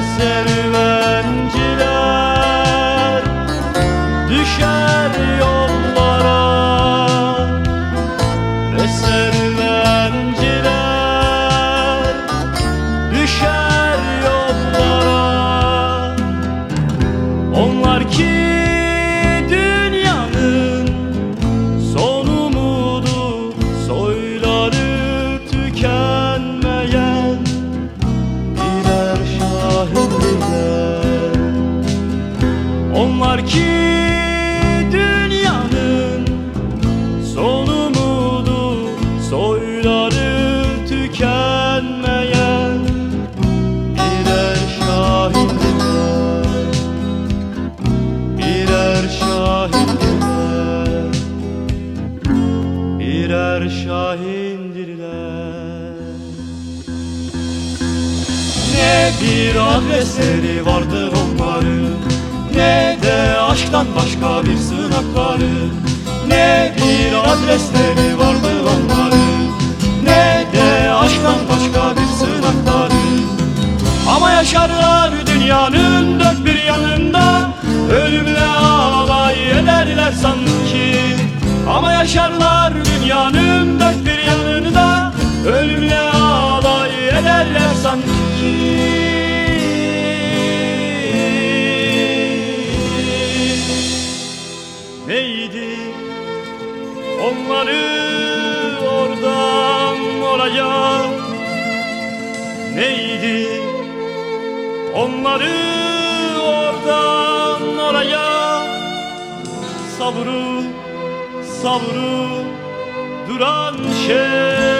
eser ver Onlar ki dünyanın son umudu Soyları tükenmeyen birer şahindiler birer şahindirler Birer şahindirler. Ne bir adresleri vardır onların Ne de aşktan başka bir sınakları Ne bir adresleri vardır onların Ne de aşktan başka bir sınakları ama yaşarlar dünyanın dört bir yanında. Ölümle alay ederler sanki. Ama yaşarlar dünyanın dört bir yanında. Ölümle onları oradan oraya. Neydi? Onları oradan oraya. Sabrı sabrı duran şey